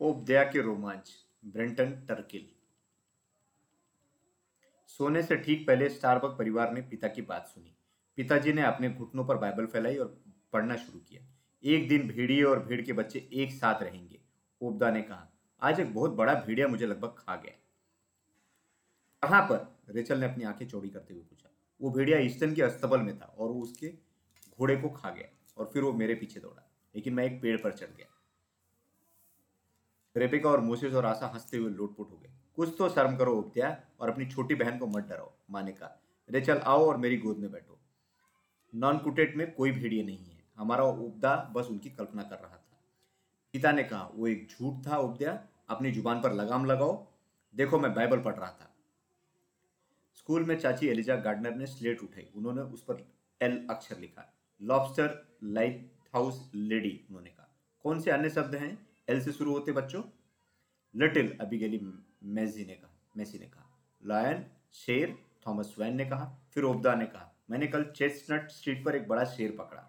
ओबदया के रोमांच, ब्रेंटन टर्किल। सोने से ठीक पहले स्टारबक परिवार ने पिता की बात सुनी। पिताजी ने अपने घुटनों पर बाइबल फैलाई और पढ़ना शुरू किया। एक दिन भेड़िए और भेड़ के बच्चे एक साथ रहेंगे, ओबदा ने कहा। आज एक बहुत बड़ा भेड़िया मुझे लगभग खा गया। कहाँ पर? रेचल ने अपनी आँखें चौड़ी करते हुए पूछा। वो भेड़िया ईस्टर्न के अस्तबल में था और वो उसके घोड़े को खा गया और फिर वो मेरे पीछे दौड़ा। लेकिन मैं एक पेड़ पर चढ़ गया। रेबिका और मोसेस और आशा हँसते हुए लोटपोट हो गए। कुछ तो शर्म करो उपत्या और अपनी छोटी बहन को मत डराओ माँ ने कहा रेचल आओ और मेरी गोद में बैठो। नॉन कुटेट में कोई भेड़िए नहीं है। हमारा उपदा बस उनकी कल्पना कर रहा था। पिता ने कहा, वो एक झूठ था उपद्या अपनी ज़ुबान पर लगाम लगाओ। देखो, मैं बाइबल पढ़ रहा था। स्कूल में चाची एलिजा गार्डनर ने स्लेट उठाई। उन्होंने उस पर एल अक्षर लिखा। लॉबस्टर लाइट हाउस लेडी, उन्होंने कहा। कौन से अन्य शब्द हैं? एल से शुरू होते बच्चों। लिटिल अबिगेली मैजी ने कहा मैसी ने कहा। लायन शेर थॉमस वैन ने कहा, फिर ओबदा ने कहा। मैंने कल चेस्टनट स्ट्रीट पर एक बड़ा शेर पकड़ा।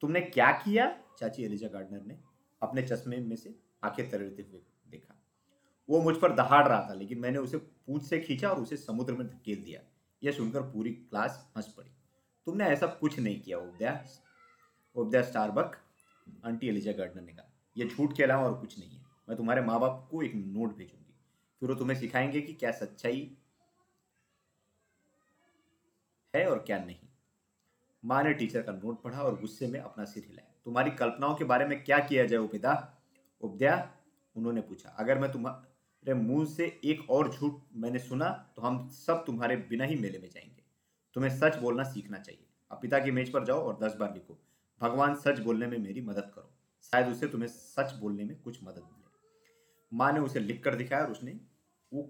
तुमने क्या किया? चाची एलिजा गार्डनर ने अपने चश्मे में से आँखें तरते हुए देखा। वो मुझ पर दहाड़ रहा था, लेकिन मैंने उसे पूछ से खींचा और उसे समुद्र में धकेल दिया। यह सुनकर पूरी क्लास हंस पड़ी। तुमने ऐसा कुछ नहीं किया उपद्या उपद्या स्टारबक आंटी एलिजा गार्डनर ने कहा। यह झूठ के अलावा और कुछ नहीं है। मैं तुम्हारे माँ बाप को एक नोट भेजूँगी। फिर वो तुम्हें सिखाएँगे कि क्या सच्चाई है और क्या नहीं। माँ ने टीचर का नोट पढ़ा और गुस्से में अपना सिर हिलाया। तुम्हारी कल्पनाओं के बारे में क्या किया जाए उपदा उपद्या उन्होंने पूछा, अगर मैं तुम्हारे मुँह से एक और झूठ मैंने सुना तो हम सब तुम्हारे बिना ही मेले में जाएँगे। तुम्हें सच बोलना सीखना चाहिए। अब पिता की मेज पर जाओ और दस बार लिखो। भगवान सच बोलने में मेरी मदद करो। शायद उसे तुम्हें सच बोलने में कुछ मदद मिले। माँ ने उसे लिख कर दिखाया और उसने वो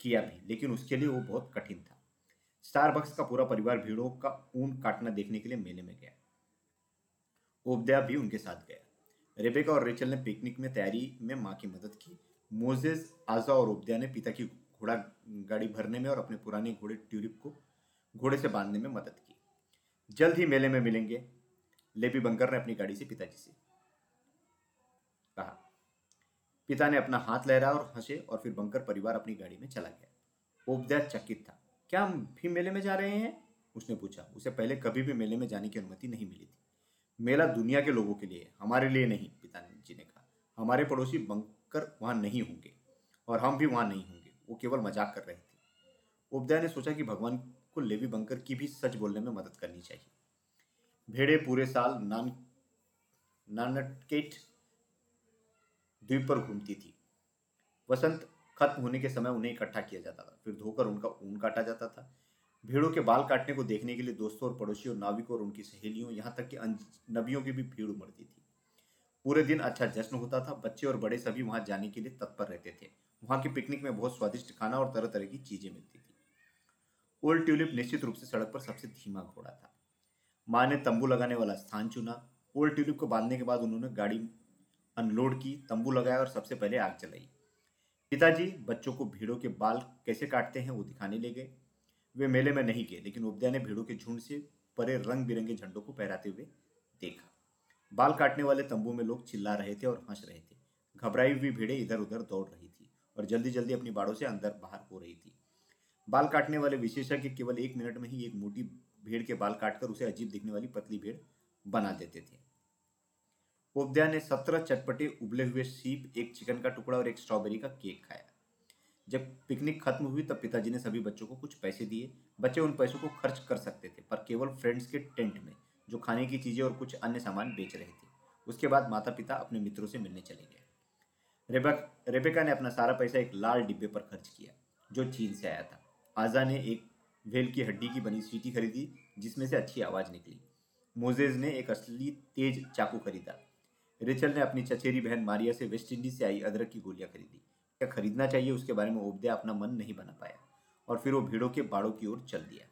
किया भी, लेकिन उसके लिए वो बहुत कठिन था। स्टारबक्स का पूरा परिवार भीड़ों का ऊन काटना देखने के लिए मेले में गया। ओबदया भी उनके साथ गया। रेबेका और रेचल ने पिकनिक में तैयारी में माँ की मदद की। मोजेस, आजा और ओबदया ने पिता की घोड़ा, गाड़ी भरने में और अपने पुराने घोड़े ट्यूरिप को घोड़े से बांधने में मदद की। जल्द ही मेले में मिलेंगे। लेपी बंकर ने अपनी गाड़ी से पिताजी से कहा। पिता ने अपना हाथ लहरा और हंसे और फिर बंकर परिवार अपनी गाड़ी में चला गया। ओबदया चकित था। क्या हम भी मेले में जा रहे हैं? उसने पूछा। उसे पहले कभी भी मेले में जाने की अनुमति नहीं मिली थी। मेला दुनिया के लोगों के लिए, हमारे लिए नहीं पिताजी ने कहा। हमारे पड़ोसी बंकर वहाँ नहीं होंगे और हम भी वहाँ नहीं होंगे। वो केवल मज़ाक कर रहे थे। उपदया ने सोचा कि भगवान को लेवी बंकर की भी सच बोलने में मदद करनी चाहिए। भेड़े पूरे साल नान नानकेट द्वीप पर घूमती थी। वसंत खत्म होने के समय उन्हें इकट्ठा किया जाता था। फिर धोकर उनका ऊन काटा जाता था। भीड़ों के बाल काटने को देखने के लिए दोस्तों और पड़ोसियों नाविकों और उनकी सहेलियों, यहाँ तक कि नबियों की भी भीड़ उमड़ती थी। पूरे दिन अच्छा जश्न होता था। बच्चे और बड़े सभी वहाँ जाने के लिए तत्पर रहते थे। वहाँ की पिकनिक में बहुत स्वादिष्ट खाना और तरह तरह की चीज़ें मिलती थी। ओल्ड ट्यूलिप निश्चित रूप से सड़क पर सबसे धीमा घोड़ा था। माँ ने तंबू लगाने वाला स्थान चुना। ओल्ड ट्यूलिप को बांधने के बाद उन्होंने गाड़ी अनलोड की, तंबू लगाया और सबसे पहले आग जलाई। पिताजी बच्चों को भीड़ों के बाल कैसे काटते हैं वो दिखाने ले गए। वे मेले में नहीं गए, लेकिन उपदया ने भीड़ों के झुंड से परे रंग बिरंगे झंडों को पहराते हुए देखा। बाल काटने वाले तंबू में लोग चिल्ला रहे थे और हंस रहे थे। घबराई हुई भीड़ें इधर उधर दौड़ रही थी और जल्दी जल्दी अपनी बाड़ों से अंदर बाहर हो रही थी। बाल काटने वाले विशेषज्ञ केवल एक मिनट में ही एक मोटी भीड़ के बाल काटकर उसे अजीब दिखने वाली पतली भीड़ बना देते थे। उपद्या ने सत्रह चटपटे उबले हुए सीप, एक चिकन का टुकड़ा और एक स्ट्रॉबेरी का केक खाया। जब पिकनिक खत्म हुई, तब पिताजी ने सभी बच्चों को कुछ पैसे दिए। बच्चे उन पैसों को खर्च कर सकते थे, पर केवल फ्रेंड्स के टेंट में, जो खाने की चीज़ें और कुछ अन्य सामान बेच रहे थे। उसके बाद माता पिता अपने मित्रों से मिलने चले गए। रेबेक ने अपना सारा पैसा एक लाल डिब्बे पर खर्च किया, जो चीन से आया था। आजा ने एक वेल की हड्डी की बनी सीटी खरीदी, जिसमें से अच्छी आवाज़ निकली। मोजेज ने एक असली तेज चाकू खरीदा। रिचल ने अपनी चचेरी बहन मारिया से वेस्ट इंडीज से आई अदरक की गोलियाँ खरीदी। क्या खरीदना चाहिए उसके बारे में ओबदया अपना मन नहीं बना पाया और फिर वो भीड़ों के बाड़ों की ओर चल दिया।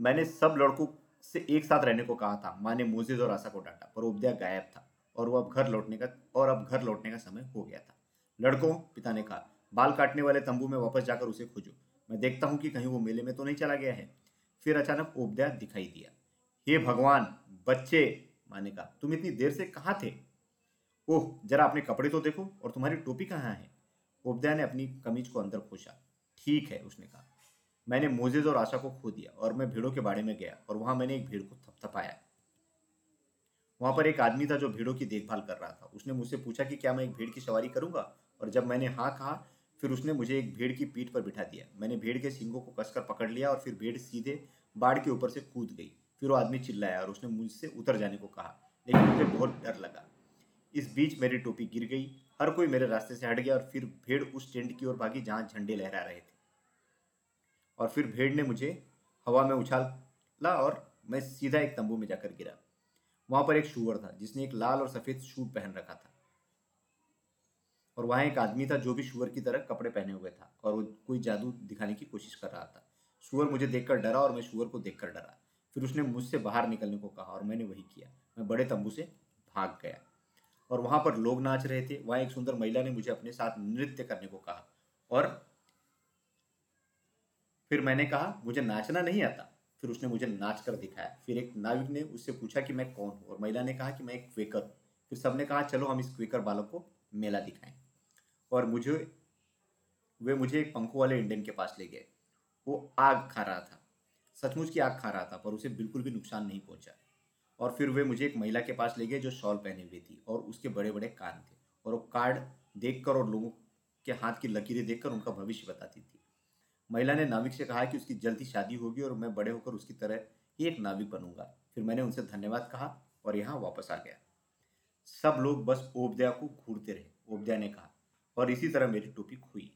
मैंने सब लड़कों से एक साथ रहने को कहा था, माँ ने मोजिद और आशा को डांटा, पर उपदया गायब था और वो अब घर लौटने का और अब घर लौटने का समय हो गया था। लड़कों, पिता ने कहा, बाल काटने वाले तंबू में वापस जाकर उसे खोजो। मैं देखता हूँ कि कहीं वो मेले में तो नहीं चला गया है। फिर अचानक उपदया दिखाई दिया। हे भगवान, बच्चे माँ ने कहा तुम इतनी देर से कहाँ थे? ओह, जरा अपने कपड़े तो देखो और तुम्हारी टोपी कहाँ है? ओबद्या ने अपनी कमीज को अंदर खोसा। ठीक है, उसने कहा। मैंने मोजेज और आशा को खो दिया और मैं भीड़ों के बाड़े में गया और वहाँ मैंने एक भीड़ को थपथपाया वहाँ पर एक आदमी था जो भीड़ों की देखभाल कर रहा था। उसने मुझसे पूछा कि क्या मैं एक भीड़ की सवारी करूँगा? और जब मैंने हाँ कहा, फिर उसने मुझे एक भीड़ की पीठ पर बिठा दिया। मैंने भीड़ के सिंगों को कसकर पकड़ लिया और फिर भीड़ सीधे बाढ़ के ऊपर से कूद गई। फिर वो आदमी चिल्लाया और उसने मुझसे उतर जाने को कहा, लेकिन मुझे बहुत डर लगा। इस बीच मेरी टोपी गिर गई, हर कोई मेरे रास्ते से हट गया और फिर भेड़ उस टेंट की ओर भागी जहाँ झंडे लहरा रहे थे। और फिर भेड़ ने मुझे हवा में उछाला और मैं सीधा एक तंबू में जाकर गिरा। वहाँ पर एक शुअर था, जिसने एक लाल और सफ़ेद सूट पहन रखा था। और वहाँ एक आदमी था जो भी शुअर की तरह कपड़े पहने हुए था और वो कोई जादू दिखाने की कोशिश कर रहा था। शुअर मुझे देखकर डरा और मैं शुअर को देखकर डरा। फिर उसने मुझसे बाहर निकलने को कहा और मैंने वही किया। मैं बड़े तंबू से भाग गया और वहाँ पर लोग नाच रहे थे। वहाँ एक सुंदर महिला ने मुझे अपने साथ नृत्य करने को कहा और फिर मैंने कहा, मुझे नाचना नहीं आता। फिर उसने मुझे नाच कर दिखाया। फिर एक नाविक ने उससे पूछा कि मैं कौन हूँ? और महिला ने कहा कि मैं एक क्वेकर हूँ। फिर सबने कहा, चलो हम इस क्वेकर बालक को मेला दिखाएँ। और मुझे, वे मुझे एक पंखों वाले इंडियन के पास ले गए। वो आग खा रहा था। सचमुच की आग खा रहा था, पर उसे बिल्कुल भी नुकसान नहीं पहुँचा। और फिर वे मुझे एक महिला के पास ले गए जो शॉल पहने हुई थी और उसके बड़े बड़े कान थे। और वो कार्ड देखकर और लोगों के हाथ की लकीरें देखकर उनका भविष्य बताती थी। महिला ने नाविक से कहा कि उसकी जल्दी शादी होगी और मैं बड़े होकर उसकी तरह ही एक नाविक बनूँगा। फिर मैंने उनसे धन्यवाद कहा और यहाँ वापस आ गया। सब लोग बस ओबद्या को घूरते रहे, ओबद्या ने कहा। और इसी तरह मेरी टोपी खुई।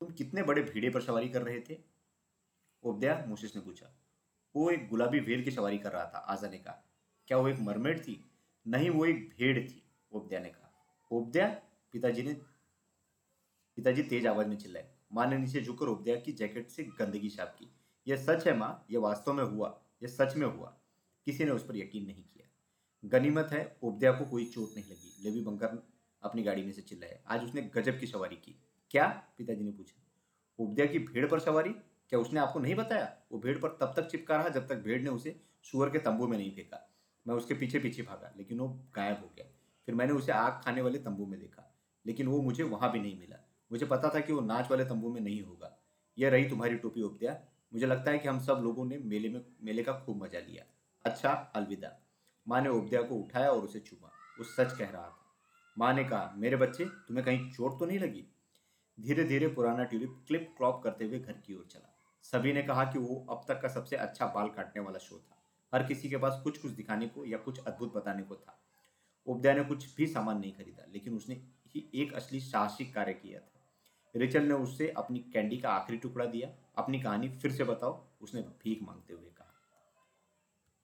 तुम कितने बड़े भीड़े पर सवारी कर रहे थे? ओबद्या मोशिस ने पूछा, वो एक गुलाबी भेड़ की सवारी कर रहा था, आजा ने कहा। क्या वो एक मरमेड थी? नहीं, वो एक भेड़ थी ओबद्या ने कहा। ओबद्या पिताजी ने पिताजी तेज आवाज़ में चिल्लाए। माँ ने नीचे झुककर उपदया की जैकेट से गंदगी छाप की। यह सच है माँ, यह वास्तव में हुआ, यह सच में हुआ। किसी ने उस पर यकीन नहीं किया। गनीमत है उपदया को कोई चोट नहीं लगी। लेवी बंकर अपनी गाड़ी में से चिल्लाए। आज उसने गजब की सवारी की। क्या? पिताजी ने पूछा। उपदया की भीड़ पर सवारी? क्या उसने आपको नहीं बताया? वो भेड़ पर तब तक चिपका रहा जब तक भेड़ ने उसे सुअर के तंबू में नहीं फेंका। मैं उसके पीछे पीछे भागा, लेकिन वो गायब हो गया। फिर मैंने उसे आग खाने वाले तंबू में देखा, लेकिन वो मुझे वहाँ भी नहीं मिला। मुझे पता था कि वो नाच वाले तंबू में नहीं होगा। यह रही तुम्हारी टोपी उपद्या। मुझे लगता है कि हम सब लोगों ने मेले में, मेले का खूब मज़ा लिया। अच्छा अलविदा। माँ ने उपद्या को उठाया और उसे छुपा वो सच कह रहा था। माँ ने कहा, मेरे बच्चे, तुम्हें कहीं चोट तो नहीं लगी? धीरे धीरे पुराना ट्यूलिप क्लिप क्रॉप करते हुए घर की ओर चला। सभी ने कहा कि वो अब तक का सबसे अच्छा बाल काटने वाला शो था। हर किसी के पास कुछ कुछ दिखाने को या कुछ अद्भुत बताने को था। उपदया ने कुछ भी सामान नहीं खरीदा, लेकिन उसने ही एक असली साहसिक कार्य किया था। रिचल ने उससे अपनी कैंडी का आखिरी टुकड़ा दिया। अपनी कहानी फिर से बताओ, उसने भीख मांगते हुए